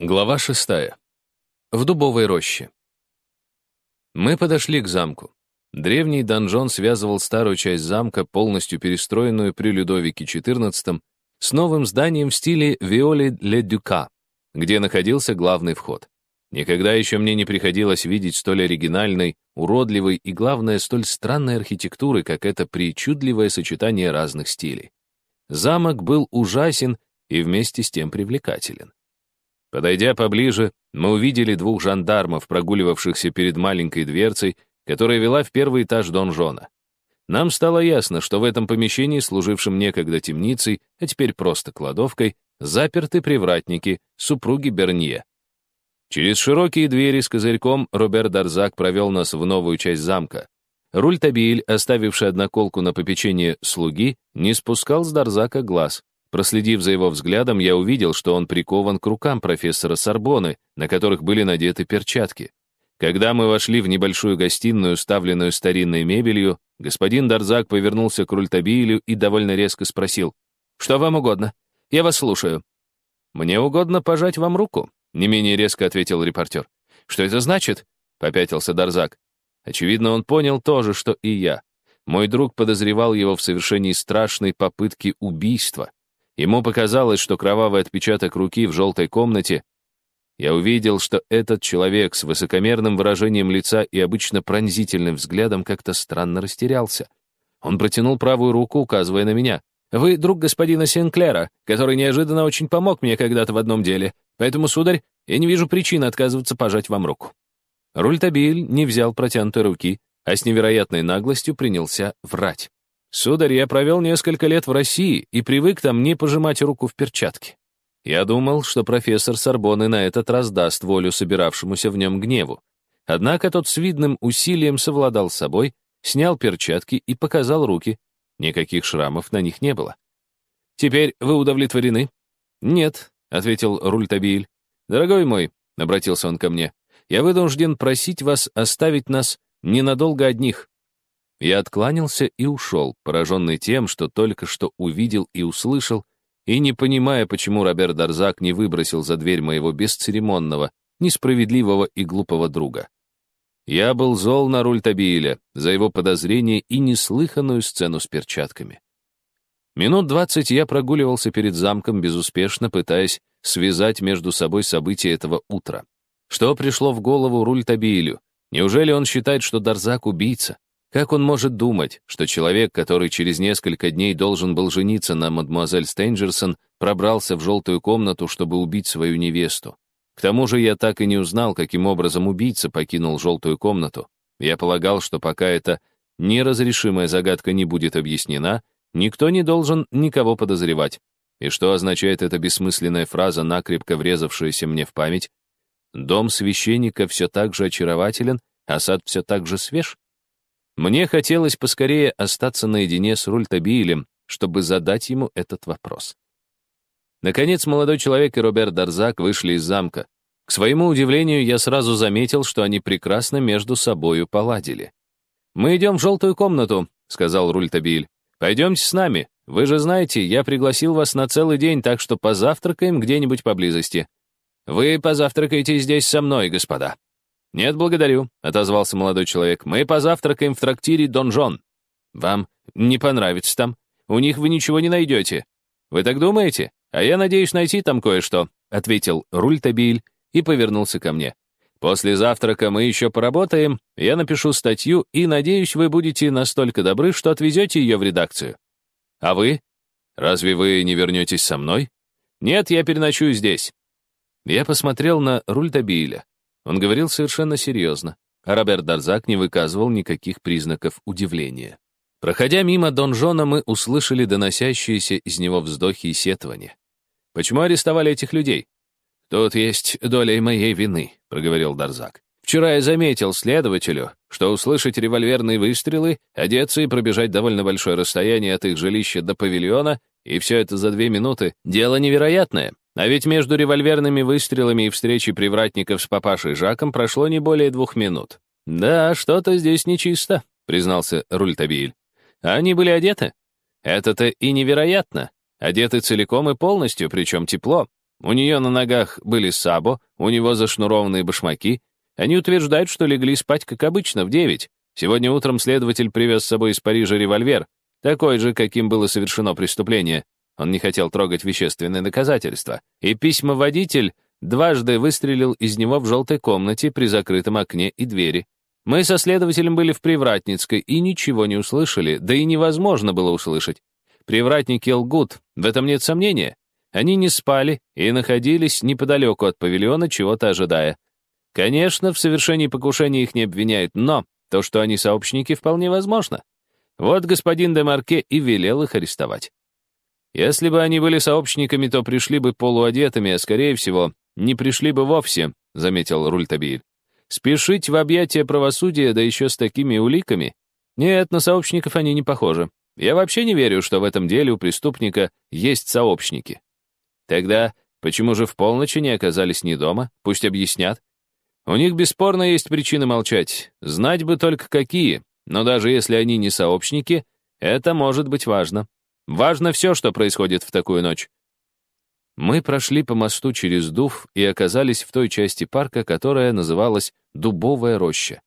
Глава шестая. В дубовой роще. Мы подошли к замку. Древний донжон связывал старую часть замка, полностью перестроенную при Людовике XIV, с новым зданием в стиле Виоли ле Дюка, где находился главный вход. Никогда еще мне не приходилось видеть столь оригинальной, уродливой и, главное, столь странной архитектуры, как это причудливое сочетание разных стилей. Замок был ужасен и вместе с тем привлекателен. Подойдя поближе, мы увидели двух жандармов, прогуливавшихся перед маленькой дверцей, которая вела в первый этаж донжона. Нам стало ясно, что в этом помещении, служившем некогда темницей, а теперь просто кладовкой, заперты привратники, супруги Бернье. Через широкие двери с козырьком Роберт Дарзак провел нас в новую часть замка. Рультабиль, оставивший одноколку на попечение слуги, не спускал с Дарзака глаз. Проследив за его взглядом, я увидел, что он прикован к рукам профессора Сорбоны, на которых были надеты перчатки. Когда мы вошли в небольшую гостиную, ставленную старинной мебелью, господин Дарзак повернулся к Рультабилю и довольно резко спросил, «Что вам угодно? Я вас слушаю». «Мне угодно пожать вам руку», — не менее резко ответил репортер. «Что это значит?» — попятился Дарзак. Очевидно, он понял то же, что и я. Мой друг подозревал его в совершении страшной попытки убийства. Ему показалось, что кровавый отпечаток руки в желтой комнате. Я увидел, что этот человек с высокомерным выражением лица и обычно пронзительным взглядом как-то странно растерялся. Он протянул правую руку, указывая на меня. «Вы друг господина Синклера, который неожиданно очень помог мне когда-то в одном деле. Поэтому, сударь, я не вижу причины отказываться пожать вам руку». Рультабиль не взял протянутой руки, а с невероятной наглостью принялся врать. Сударь, я провел несколько лет в России и привык там не пожимать руку в перчатке. Я думал, что профессор Сорбоны на этот раз даст волю собиравшемуся в нем гневу. Однако тот с видным усилием совладал с собой, снял перчатки и показал руки. Никаких шрамов на них не было. «Теперь вы удовлетворены?» «Нет», — ответил Рультабиль. «Дорогой мой», — обратился он ко мне, — «я вынужден просить вас оставить нас ненадолго одних. Я откланялся и ушел, пораженный тем, что только что увидел и услышал, и не понимая, почему Роберт Дарзак не выбросил за дверь моего бесцеремонного, несправедливого и глупого друга. Я был зол на руль Табииля за его подозрение и неслыханную сцену с перчатками. Минут двадцать я прогуливался перед замком, безуспешно пытаясь связать между собой события этого утра. Что пришло в голову руль Табиилю? Неужели он считает, что Дарзак — убийца? Как он может думать, что человек, который через несколько дней должен был жениться на мадемуазель Стейнджерсон, пробрался в желтую комнату, чтобы убить свою невесту? К тому же я так и не узнал, каким образом убийца покинул желтую комнату. Я полагал, что пока эта неразрешимая загадка не будет объяснена, никто не должен никого подозревать. И что означает эта бессмысленная фраза, накрепко врезавшаяся мне в память? Дом священника все так же очарователен, а сад все так же свеж? Мне хотелось поскорее остаться наедине с Рультабилем, чтобы задать ему этот вопрос. Наконец, молодой человек и Роберт Дарзак вышли из замка. К своему удивлению, я сразу заметил, что они прекрасно между собою поладили. «Мы идем в желтую комнату», — сказал Рультабиль. «Пойдемте с нами. Вы же знаете, я пригласил вас на целый день, так что позавтракаем где-нибудь поблизости. Вы позавтракаете здесь со мной, господа». «Нет, благодарю», — отозвался молодой человек. «Мы позавтракаем в трактире Донжон. Вам не понравится там. У них вы ничего не найдете. Вы так думаете? А я надеюсь найти там кое-что», — ответил Рультабиль и повернулся ко мне. «После завтрака мы еще поработаем, я напишу статью, и, надеюсь, вы будете настолько добры, что отвезете ее в редакцию. А вы? Разве вы не вернетесь со мной? Нет, я переночую здесь». Я посмотрел на Рультабиля. Он говорил совершенно серьезно, а Роберт Дарзак не выказывал никаких признаков удивления. Проходя мимо донжона, мы услышали доносящиеся из него вздохи и сетования. «Почему арестовали этих людей?» «Тут есть доля моей вины», — проговорил Дарзак. «Вчера я заметил следователю, что услышать револьверные выстрелы, одеться и пробежать довольно большое расстояние от их жилища до павильона, и все это за две минуты, дело невероятное. А ведь между револьверными выстрелами и встречей привратников с папашей Жаком прошло не более двух минут. «Да, что-то здесь нечисто», — признался Рультабиль. «Они были одеты? Это-то и невероятно. Одеты целиком и полностью, причем тепло. У нее на ногах были сабо, у него зашнурованные башмаки. Они утверждают, что легли спать, как обычно, в девять. Сегодня утром следователь привез с собой из Парижа револьвер, такой же, каким было совершено преступление. Он не хотел трогать вещественные доказательства. И письмоводитель дважды выстрелил из него в желтой комнате при закрытом окне и двери. Мы со следователем были в Привратницкой и ничего не услышали, да и невозможно было услышать. Привратники лгут, в этом нет сомнения. Они не спали и находились неподалеку от павильона, чего-то ожидая. Конечно, в совершении покушения их не обвиняют, но то, что они сообщники, вполне возможно. Вот господин де Марке и велел их арестовать. Если бы они были сообщниками, то пришли бы полуодетыми, а, скорее всего, не пришли бы вовсе, — заметил Рультабиль. Спешить в объятия правосудия, да еще с такими уликами? Нет, на сообщников они не похожи. Я вообще не верю, что в этом деле у преступника есть сообщники. Тогда почему же в полночь не оказались не дома? Пусть объяснят. У них бесспорно есть причины молчать. Знать бы только какие. Но даже если они не сообщники, это может быть важно. Важно все, что происходит в такую ночь. Мы прошли по мосту через Дув и оказались в той части парка, которая называлась Дубовая роща.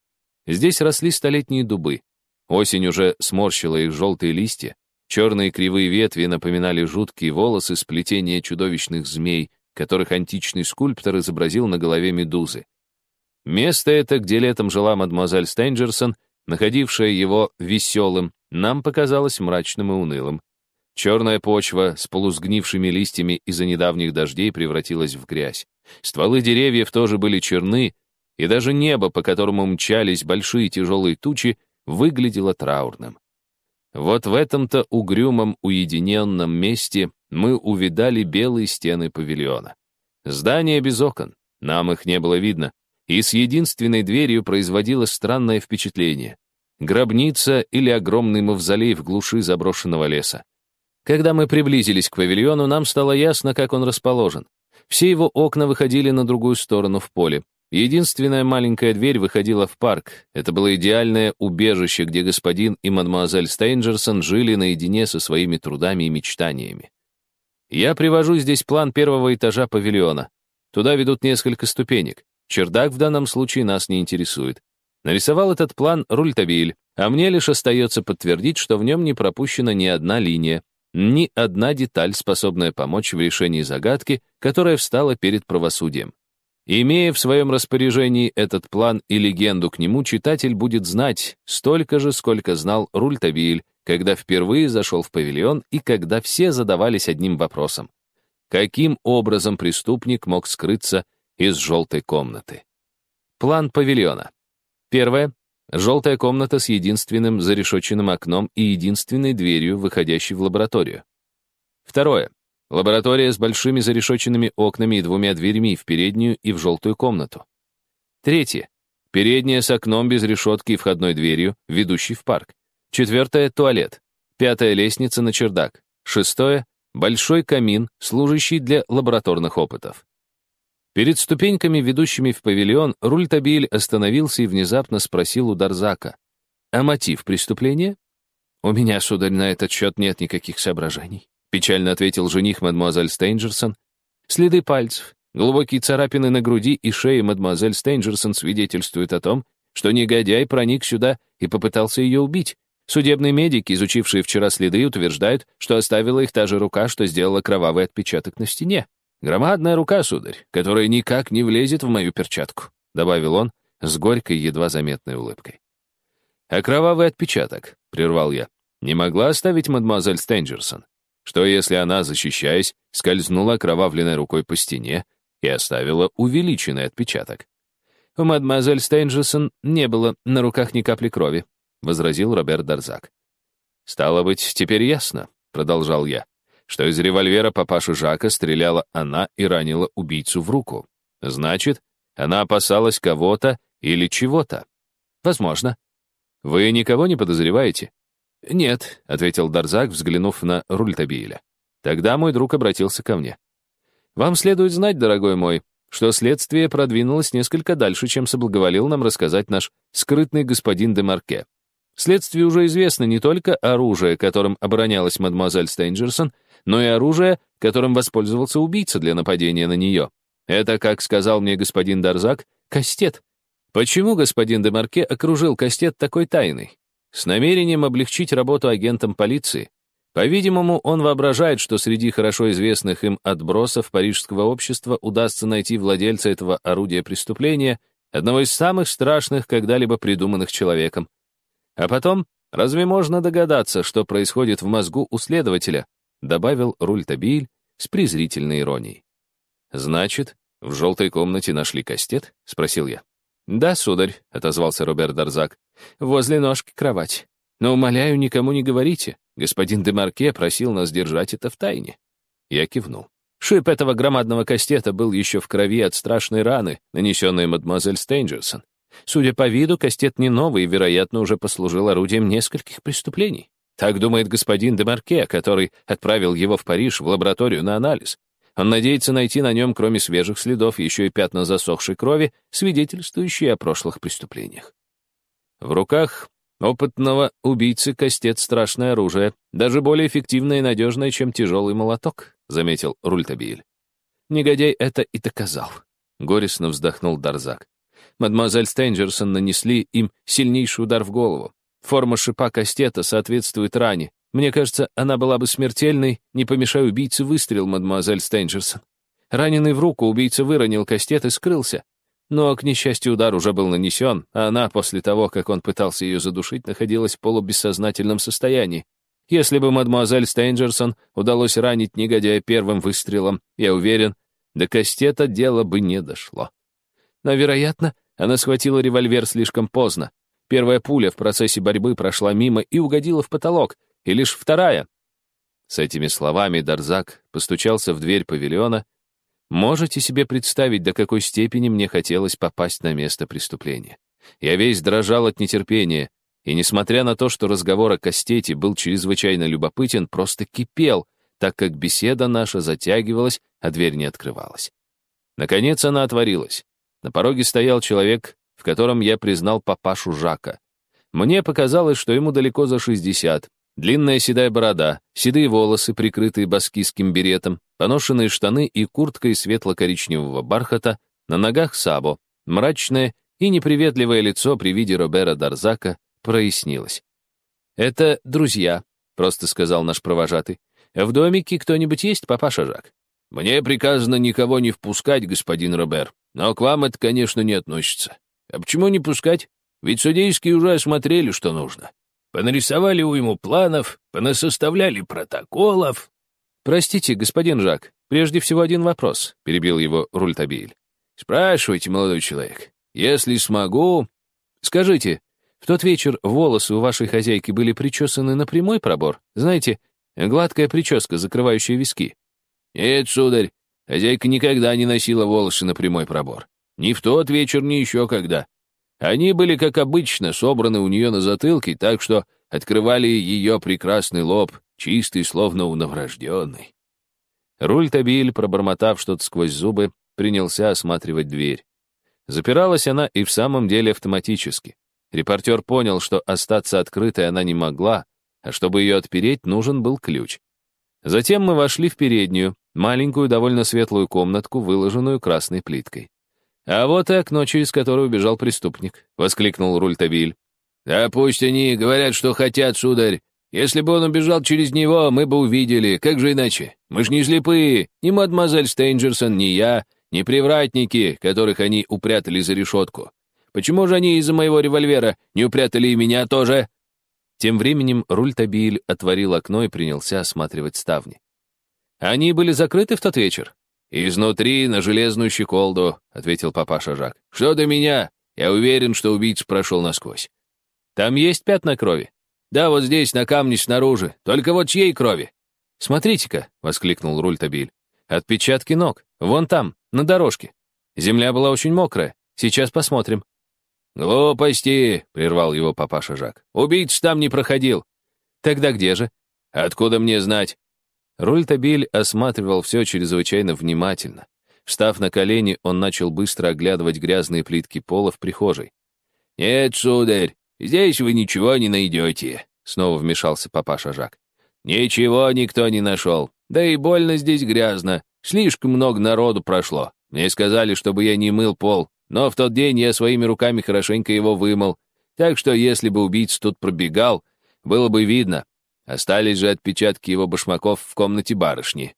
Здесь росли столетние дубы. Осень уже сморщила их желтые листья, Черные кривые ветви напоминали жуткие волосы сплетения чудовищных змей, которых античный скульптор изобразил на голове медузы. Место это, где летом жила мадемуазель Стенджерсон, находившая его веселым, нам показалось мрачным и унылым. Черная почва с полусгнившими листьями из-за недавних дождей превратилась в грязь. Стволы деревьев тоже были черны, и даже небо, по которому мчались большие тяжелые тучи, выглядело траурным. Вот в этом-то угрюмом уединенном месте мы увидали белые стены павильона. Здание без окон, нам их не было видно, и с единственной дверью производило странное впечатление. Гробница или огромный мавзолей в глуши заброшенного леса. Когда мы приблизились к павильону, нам стало ясно, как он расположен. Все его окна выходили на другую сторону в поле. Единственная маленькая дверь выходила в парк. Это было идеальное убежище, где господин и мадемуазель Стейнджерсон жили наедине со своими трудами и мечтаниями. Я привожу здесь план первого этажа павильона. Туда ведут несколько ступенек. Чердак в данном случае нас не интересует. Нарисовал этот план Рультабиль, а мне лишь остается подтвердить, что в нем не пропущена ни одна линия, ни одна деталь, способная помочь в решении загадки, которая встала перед правосудием. Имея в своем распоряжении этот план и легенду к нему, читатель будет знать столько же, сколько знал Рультабиль, когда впервые зашел в павильон и когда все задавались одним вопросом. Каким образом преступник мог скрыться из желтой комнаты? План павильона. Первое. Желтая комната с единственным зарешоченным окном и единственной дверью, выходящей в лабораторию. Второе. Лаборатория с большими зарешоченными окнами и двумя дверьми в переднюю и в желтую комнату. Третье. Передняя с окном без решетки и входной дверью, ведущей в парк. Четвертое — туалет. Пятая — лестница на чердак. Шестое — большой камин, служащий для лабораторных опытов. Перед ступеньками, ведущими в павильон, Рультабиль остановился и внезапно спросил у Дарзака. «А мотив преступления?» «У меня, сударь, на этот счет нет никаких соображений». Печально ответил жених мадемуазель Стейнджерсон. Следы пальцев, глубокие царапины на груди и шее мадемуазель Стейнджерсон свидетельствуют о том, что негодяй проник сюда и попытался ее убить. Судебные медики, изучившие вчера следы, утверждают, что оставила их та же рука, что сделала кровавый отпечаток на стене. Громадная рука, сударь, которая никак не влезет в мою перчатку, добавил он с горькой, едва заметной улыбкой. А кровавый отпечаток, прервал я, не могла оставить мадемуазель Стейнджерсон. Что если она, защищаясь, скользнула кровавленной рукой по стене и оставила увеличенный отпечаток? «У мадемуазель Стейнджерсон не было на руках ни капли крови», — возразил Роберт Дарзак. «Стало быть, теперь ясно», — продолжал я, что из револьвера папаши Жака стреляла она и ранила убийцу в руку. Значит, она опасалась кого-то или чего-то. Возможно. Вы никого не подозреваете? «Нет», — ответил Дарзак, взглянув на Рультабиля. Тогда мой друг обратился ко мне. «Вам следует знать, дорогой мой, что следствие продвинулось несколько дальше, чем соблаговолил нам рассказать наш скрытный господин де Марке. Следствию уже известно не только оружие, которым оборонялась мадемуазель Стейнджерсон, но и оружие, которым воспользовался убийца для нападения на нее. Это, как сказал мне господин Дарзак, кастет. Почему господин Демарке окружил кастет такой тайной? С намерением облегчить работу агентам полиции. По-видимому, он воображает, что среди хорошо известных им отбросов парижского общества удастся найти владельца этого орудия преступления, одного из самых страшных, когда-либо придуманных человеком. А потом, разве можно догадаться, что происходит в мозгу у следователя, добавил Рультабиль с презрительной иронией. Значит, в желтой комнате нашли кастет? спросил я. Да, сударь, отозвался Роберт Дарзак, возле ножки кровать. Но, умоляю, никому не говорите. Господин Демарке просил нас держать это в тайне. Я кивнул. Шип этого громадного кастета был еще в крови от страшной раны, нанесенной мадемуазель Стейнджерсон. Судя по виду, кастет не новый и, вероятно, уже послужил орудием нескольких преступлений. Так думает господин Демарке, который отправил его в Париж в лабораторию на анализ. Он надеется найти на нем, кроме свежих следов, еще и пятна засохшей крови, свидетельствующие о прошлых преступлениях. В руках опытного убийцы кастет — страшное оружие, даже более эффективное и надежное, чем тяжелый молоток, — заметил Рультабиль. Негодяй это и доказал. Горестно вздохнул Дарзак. Мадемуазель Стенджерсон нанесли им сильнейший удар в голову. Форма шипа кастета соответствует ране. Мне кажется, она была бы смертельной, не помешая убийце выстрел, мадемуазель Стенджерсон. Раненый в руку, убийца выронил кастет и скрылся. Но, к несчастью, удар уже был нанесен, а она, после того, как он пытался ее задушить, находилась в полубессознательном состоянии. Если бы мадемуазель Стенджерсон удалось ранить негодяя первым выстрелом, я уверен, до кастета дело бы не дошло. Но, вероятно, она схватила револьвер слишком поздно. Первая пуля в процессе борьбы прошла мимо и угодила в потолок, и лишь вторая. С этими словами Дарзак постучался в дверь павильона. Можете себе представить, до какой степени мне хотелось попасть на место преступления. Я весь дрожал от нетерпения, и, несмотря на то, что разговор о Кастете был чрезвычайно любопытен, просто кипел, так как беседа наша затягивалась, а дверь не открывалась. Наконец она отворилась. На пороге стоял человек, в котором я признал папашу Жака. Мне показалось, что ему далеко за 60. Длинная седая борода, седые волосы, прикрытые баскийским беретом, поношенные штаны и куртка из светло-коричневого бархата, на ногах сабо, мрачное и неприветливое лицо при виде Робера Дарзака прояснилось. «Это друзья», — просто сказал наш провожатый. «В домике кто-нибудь есть, папаша Жак?» «Мне приказано никого не впускать, господин Робер, но к вам это, конечно, не относится. А почему не пускать? Ведь судейские уже осмотрели, что нужно. Понарисовали у ему планов, понасоставляли протоколов. Простите, господин Жак, прежде всего один вопрос, перебил его Рультабиль. Спрашивайте, молодой человек. Если смогу... Скажите, в тот вечер волосы у вашей хозяйки были причесаны на прямой пробор? Знаете, гладкая прическа, закрывающая виски. Нет, сударь, хозяйка никогда не носила волосы на прямой пробор. Ни в тот вечер, ни еще когда. Они были, как обычно, собраны у нее на затылке, так что открывали ее прекрасный лоб, чистый, словно у новорожденной. Руль-табиль, пробормотав что-то сквозь зубы, принялся осматривать дверь. Запиралась она и в самом деле автоматически. Репортер понял, что остаться открытой она не могла, а чтобы ее отпереть, нужен был ключ. Затем мы вошли в переднюю, маленькую, довольно светлую комнатку, выложенную красной плиткой. «А вот и окно, через которое убежал преступник», — воскликнул Рультабиль. «Да пусть они говорят, что хотят, сударь. Если бы он убежал через него, мы бы увидели. Как же иначе? Мы ж не слепые. Ни мадемуазель Стейнджерсон, ни я, ни привратники, которых они упрятали за решетку. Почему же они из-за моего револьвера не упрятали и меня тоже?» Тем временем Рультабиль отворил окно и принялся осматривать ставни. «Они были закрыты в тот вечер?» «Изнутри на железную щеколду», — ответил папаша Жак. «Что до меня? Я уверен, что убийца прошел насквозь». «Там есть пятна крови?» «Да, вот здесь, на камне снаружи. Только вот чьей крови?» «Смотрите-ка», — воскликнул Рультабиль. «Отпечатки ног. Вон там, на дорожке. Земля была очень мокрая. Сейчас посмотрим». «Глупости», — прервал его папаша Жак. «Убийца там не проходил». «Тогда где же?» «Откуда мне знать? Рультабиль осматривал все чрезвычайно внимательно. Встав на колени, он начал быстро оглядывать грязные плитки пола в прихожей. «Нет, сударь, здесь вы ничего не найдете», — снова вмешался папаша Жак. «Ничего никто не нашел. Да и больно здесь грязно. Слишком много народу прошло. Мне сказали, чтобы я не мыл пол, но в тот день я своими руками хорошенько его вымыл. Так что если бы убийца тут пробегал, было бы видно. Остались же отпечатки его башмаков в комнате барышни.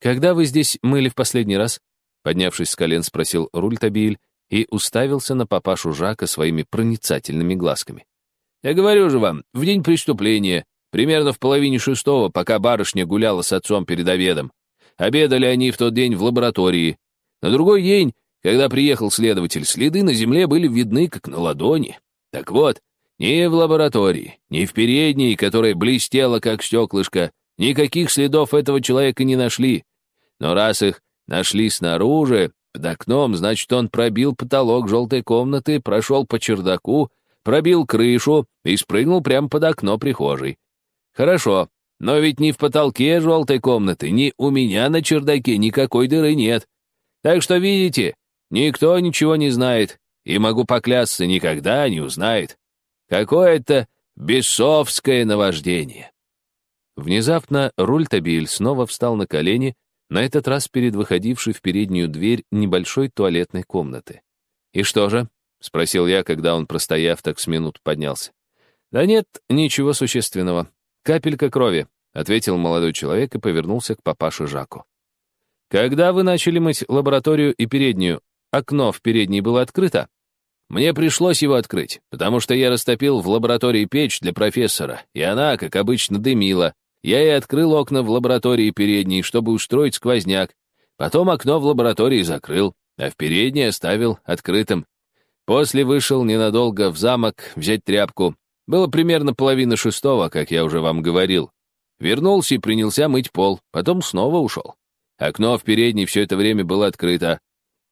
«Когда вы здесь мыли в последний раз?» Поднявшись с колен, спросил Рультабиль и уставился на папашу Жака своими проницательными глазками. «Я говорю же вам, в день преступления, примерно в половине шестого, пока барышня гуляла с отцом перед обедом. Обедали они в тот день в лаборатории. На другой день, когда приехал следователь, следы на земле были видны, как на ладони. Так вот, ни в лаборатории, ни в передней, которая блестела, как стеклышко, никаких следов этого человека не нашли. Но раз их нашли снаружи, под окном, значит, он пробил потолок желтой комнаты, прошел по чердаку, пробил крышу и спрыгнул прямо под окно прихожей. Хорошо, но ведь ни в потолке желтой комнаты, ни у меня на чердаке никакой дыры нет. Так что, видите, никто ничего не знает, и могу поклясться, никогда не узнает. Какое-то бесовское наваждение. Внезапно Рультабиль снова встал на колени, на этот раз перед выходившей в переднюю дверь небольшой туалетной комнаты. «И что же?» — спросил я, когда он, простояв так с минут, поднялся. «Да нет, ничего существенного. Капелька крови», — ответил молодой человек и повернулся к папаше Жаку. «Когда вы начали мыть лабораторию и переднюю, окно в передней было открыто?» «Мне пришлось его открыть, потому что я растопил в лаборатории печь для профессора, и она, как обычно, дымила. Я и открыл окна в лаборатории передней, чтобы устроить сквозняк. Потом окно в лаборатории закрыл, а в передней оставил открытым. После вышел ненадолго в замок взять тряпку. Было примерно половина шестого, как я уже вам говорил. Вернулся и принялся мыть пол, потом снова ушел. Окно в передней все это время было открыто.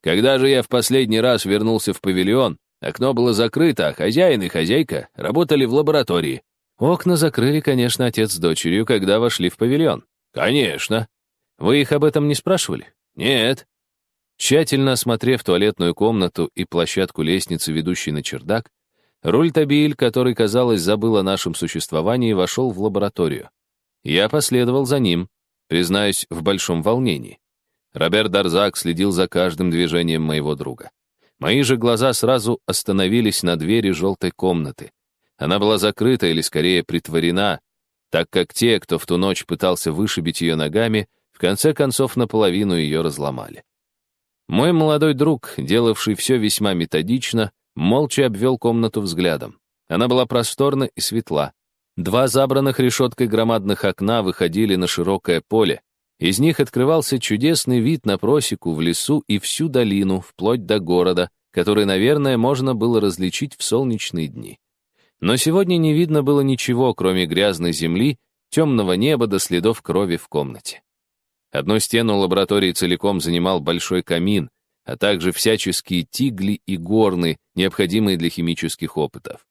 Когда же я в последний раз вернулся в павильон, окно было закрыто, а хозяин и хозяйка работали в лаборатории. Окна закрыли, конечно, отец с дочерью, когда вошли в павильон. Конечно. Вы их об этом не спрашивали? Нет. Тщательно осмотрев туалетную комнату и площадку лестницы, ведущей на чердак, Рультабиль, который, казалось, забыл о нашем существовании, вошел в лабораторию. Я последовал за ним, признаюсь, в большом волнении. Роберт Дарзак следил за каждым движением моего друга. Мои же глаза сразу остановились на двери желтой комнаты. Она была закрыта или, скорее, притворена, так как те, кто в ту ночь пытался вышибить ее ногами, в конце концов наполовину ее разломали. Мой молодой друг, делавший все весьма методично, молча обвел комнату взглядом. Она была просторна и светла. Два забранных решеткой громадных окна выходили на широкое поле. Из них открывался чудесный вид на просеку в лесу и всю долину, вплоть до города, который, наверное, можно было различить в солнечные дни. Но сегодня не видно было ничего, кроме грязной земли, темного неба до следов крови в комнате. Одну стену лаборатории целиком занимал большой камин, а также всяческие тигли и горны, необходимые для химических опытов.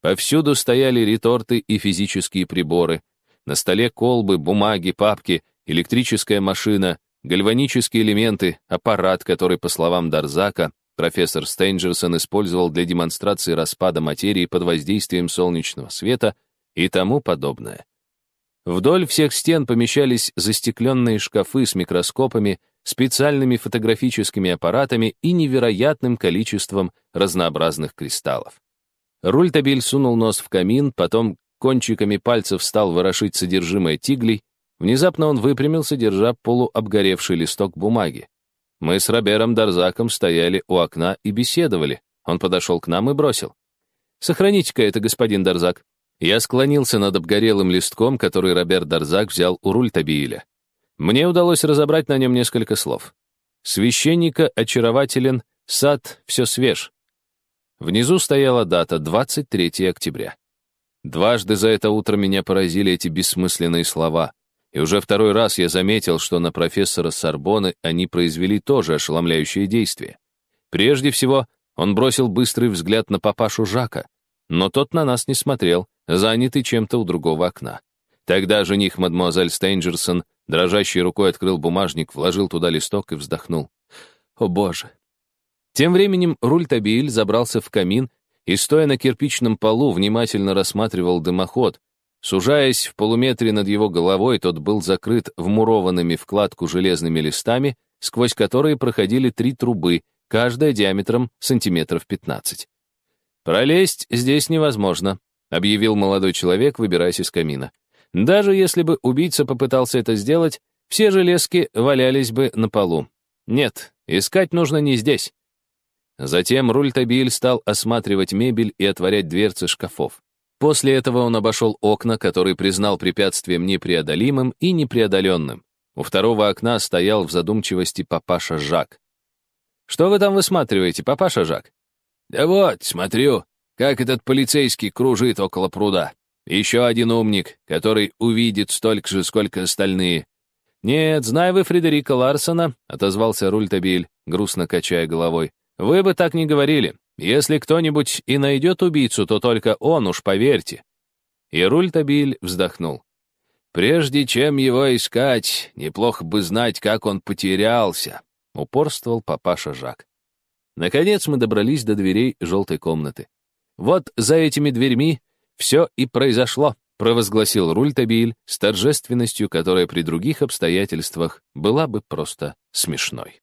Повсюду стояли реторты и физические приборы. На столе колбы, бумаги, папки, электрическая машина, гальванические элементы, аппарат, который, по словам Дарзака, профессор Стейнджерсон использовал для демонстрации распада материи под воздействием солнечного света и тому подобное. Вдоль всех стен помещались застекленные шкафы с микроскопами, специальными фотографическими аппаратами и невероятным количеством разнообразных кристаллов. Рультабиль сунул нос в камин, потом кончиками пальцев стал ворошить содержимое тиглей. Внезапно он выпрямился, держа полуобгоревший листок бумаги. Мы с Робером Дарзаком стояли у окна и беседовали. Он подошел к нам и бросил. «Сохраните-ка это, господин Дарзак». Я склонился над обгорелым листком, который Роберт Дарзак взял у Рультабииля. Мне удалось разобрать на нем несколько слов. «Священника очарователен, сад все свеж». Внизу стояла дата 23 октября. Дважды за это утро меня поразили эти бессмысленные слова. И уже второй раз я заметил, что на профессора Сорбоны они произвели тоже ошеломляющее действие. Прежде всего, он бросил быстрый взгляд на папашу Жака, но тот на нас не смотрел, занятый чем-то у другого окна. Тогда жених мадемуазель Стейнджерсон дрожащей рукой открыл бумажник, вложил туда листок и вздохнул. «О, боже!» Тем временем Рультабиль забрался в камин и, стоя на кирпичном полу, внимательно рассматривал дымоход, Сужаясь в полуметре над его головой, тот был закрыт вмурованными в кладку железными листами, сквозь которые проходили три трубы, каждая диаметром сантиметров 15. «Пролезть здесь невозможно», — объявил молодой человек, выбираясь из камина. «Даже если бы убийца попытался это сделать, все железки валялись бы на полу. Нет, искать нужно не здесь». Затем Рультабиль стал осматривать мебель и отворять дверцы шкафов. После этого он обошел окна, которые признал препятствием непреодолимым и непреодоленным. У второго окна стоял в задумчивости папаша Жак. «Что вы там высматриваете, папаша Жак?» «Да вот, смотрю, как этот полицейский кружит около пруда. Еще один умник, который увидит столько же, сколько остальные». «Нет, знай вы Фредерика Ларсона», — отозвался Рультабиль, грустно качая головой. «Вы бы так не говорили. Если кто-нибудь и найдет убийцу, то только он, уж поверьте». И Рультабиль вздохнул. «Прежде чем его искать, неплохо бы знать, как он потерялся», — упорствовал папаша Жак. Наконец мы добрались до дверей желтой комнаты. «Вот за этими дверьми все и произошло», — провозгласил Рультабиль с торжественностью, которая при других обстоятельствах была бы просто смешной.